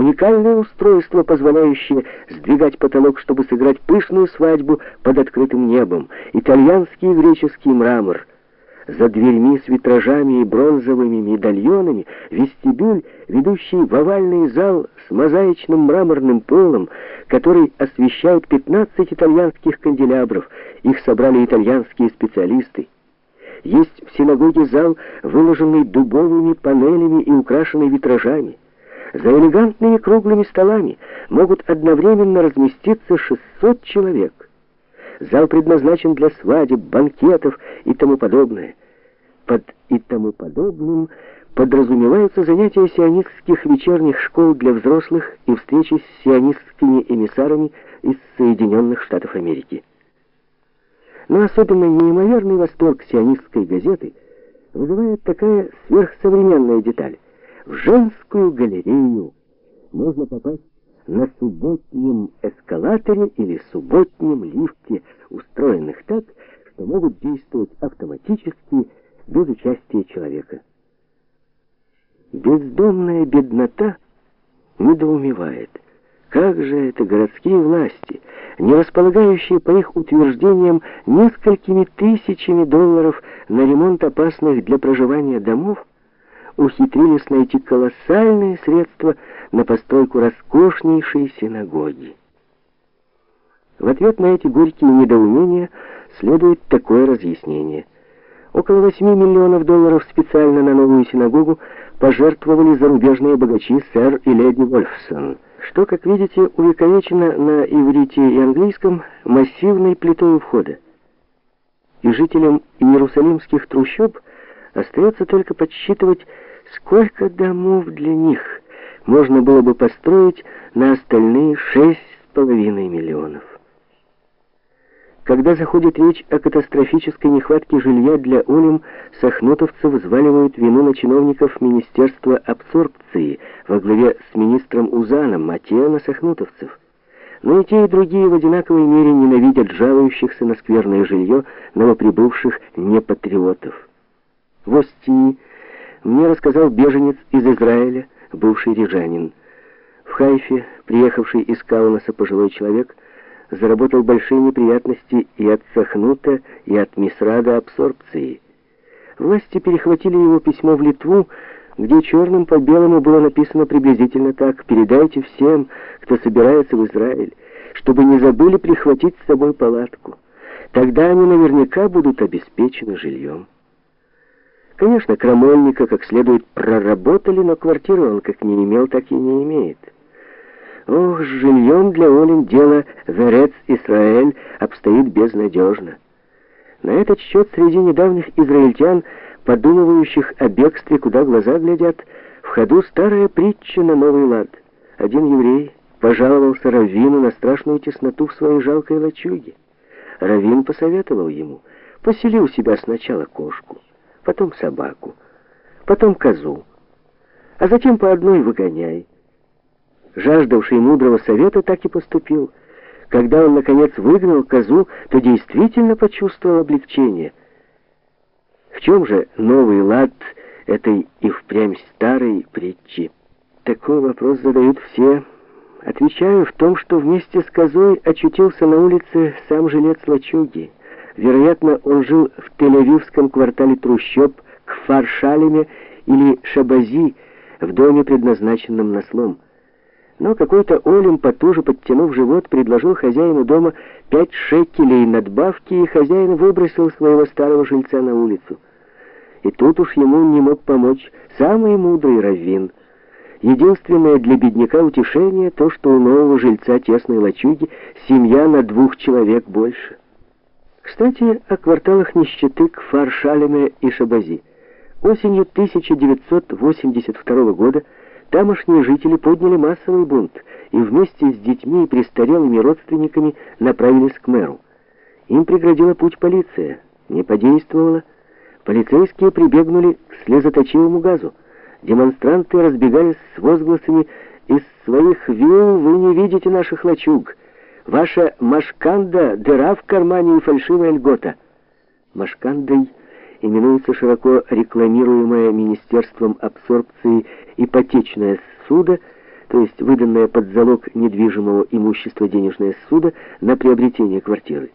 Уникальное устройство, позволяющее сдвигать потолок, чтобы сыграть пышную свадьбу под открытым небом. Итальянский и греческий мрамор. За дверьми с витражами и бронзовыми медальонами вестибюль, ведущий в овальный зал с мозаичным мраморным полом, который освещает 15 итальянских канделябров. Их собрали итальянские специалисты. Есть в синагоге зал, выложенный дубовыми панелями и украшенный витражами. За элегантными круглыми столами могут одновременно разместиться 600 человек. Зал предназначен для свадеб, банкетов и тому подобное. Под «и тому подобным» подразумеваются занятия сионистских вечерних школ для взрослых и встречи с сионистскими эмиссарами из Соединенных Штатов Америки. Но особенно неимоверный восторг сионистской газеты вызывает такая сверхсовременная деталь. В женскую галерею можно попасть на субботнем эскалаторе или субботнем лифте, устроенных так, что могут действовать автоматически без участия человека. Бездомная беднота недоумевает. Как же это городские власти, не располагающие, по их утверждениям, несколькими тысячами долларов на ремонт опасных для проживания домов, ухитрились найти колоссальные средства на постройку роскошнейшей синагоги. В ответ на эти горькие недоумения следует такое разъяснение. Около 8 миллионов долларов специально на новую синагогу пожертвовали зарубежные богачи сэр и леди Вольфсон, что, как видите, увековечено на иврите и английском массивной плитой входа. И жителям иерусалимских трущоб остается только подсчитывать, сколько домов для них можно было бы построить на остальные 6,5 миллионов. Когда заходит речь о катастрофической нехватке жилья для Олим, сахнутовцы взваливают вину на чиновников Министерства абсорбции во главе с министром Узаном, те на сахнутовцев. Но и те, и другие в одинаковой мере ненавидят жалующихся на скверное жилье новоприбывших непатриотов. В Остии мне рассказал беженец из Израиля, бывший рижанин. В Хайфе, приехавший из Каунаса пожилой человек, заработал большие неприятности и от Сахнута, и от Мисрада абсорбции. Власти перехватили его письмо в Литву, где черным по белому было написано приблизительно так «Передайте всем, кто собирается в Израиль, чтобы не забыли прихватить с собой палатку. Тогда они наверняка будут обеспечены жильем». Конечно, Крамольника как следует проработали, но квартиру он как не имел, так и не имеет. Ох, с жильем для Олин дело Верец Исраэль обстоит безнадежно. На этот счет среди недавних израильтян, подумывающих о бегстве, куда глаза глядят, в ходу старая притча на новый лад. Один еврей пожаловался Раввину на страшную тесноту в своей жалкой лачуге. Раввин посоветовал ему, посели у себя сначала кошку, потом собаку, потом козу, а затем по одной выгоняй жаждавший мудрого совета, так и поступил. Когда он, наконец, выгнал козу, то действительно почувствовал облегчение. В чем же новый лад этой и впрямь старой притчи? Такой вопрос задают все. Отвечаю в том, что вместе с козой очутился на улице сам жилец лачуги. Вероятно, он жил в Тель-Авивском квартале трущоб к Фаршалеме или Шабази, в доме, предназначенном на слом. Но какой-то Олим, потуже подтянув живот, предложил хозяину дома пять шекелей надбавки, и хозяин выбросил своего старого жильца на улицу. И тут уж ему не мог помочь самый мудрый раввин. Единственное для бедняка утешение то, что у нового жильца тесной лачуги семья на двух человек больше. Кстати, о кварталах нищеты к Фаршалеме и Шабази. Осенью 1982 года Тамошние жители подняли массовый бунт и вместе с детьми и престарелыми родственниками направились к мэру. Им преградила путь полиция. Не подействовала. Полицейские прибегнули к слезоточивому газу. Демонстранты разбегались с возгласами «Из своих вилл вы не видите наших лачуг. Ваша машканда — дыра в кармане и фальшивая льгота». Машкандой именуется широко рекламируемая Министерством абсорбции ипотечное ссуда, то есть выданная под залог недвижимого имущества денежная ссуда на приобретение квартиры.